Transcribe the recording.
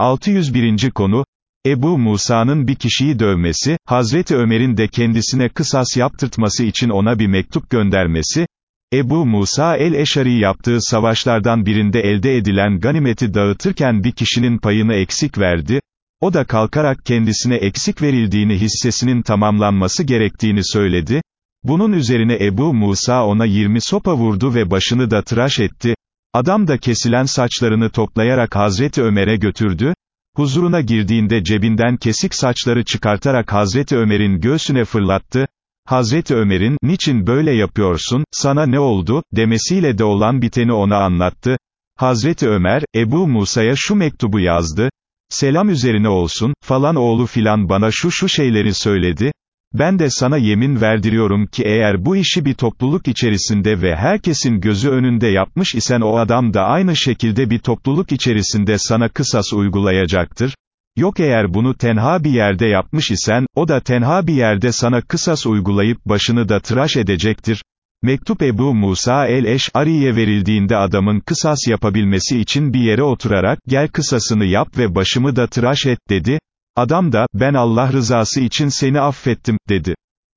601. konu, Ebu Musa'nın bir kişiyi dövmesi, Hazreti Ömer'in de kendisine kısas yaptırtması için ona bir mektup göndermesi, Ebu Musa el-Eşari yaptığı savaşlardan birinde elde edilen ganimeti dağıtırken bir kişinin payını eksik verdi, o da kalkarak kendisine eksik verildiğini hissesinin tamamlanması gerektiğini söyledi, bunun üzerine Ebu Musa ona 20 sopa vurdu ve başını da tıraş etti, adam da kesilen saçlarını toplayarak Hazreti Ömer'e götürdü, huzuruna girdiğinde cebinden kesik saçları çıkartarak Hazreti Ömer'in göğsüne fırlattı, Hazreti Ömer'in, niçin böyle yapıyorsun, sana ne oldu, demesiyle de olan biteni ona anlattı. Hazreti Ömer, Ebu Musa'ya şu mektubu yazdı, selam üzerine olsun, falan oğlu filan bana şu şu şeyleri söyledi, ben de sana yemin verdiriyorum ki eğer bu işi bir topluluk içerisinde ve herkesin gözü önünde yapmış isen o adam da aynı şekilde bir topluluk içerisinde sana kısas uygulayacaktır. Yok eğer bunu tenha bir yerde yapmış isen, o da tenha bir yerde sana kısas uygulayıp başını da tıraş edecektir. Mektup Ebu Musa el-Eş'ariye verildiğinde adamın kısas yapabilmesi için bir yere oturarak, gel kısasını yap ve başımı da tıraş et, dedi. Adam da, ben Allah rızası için seni affettim, dedi.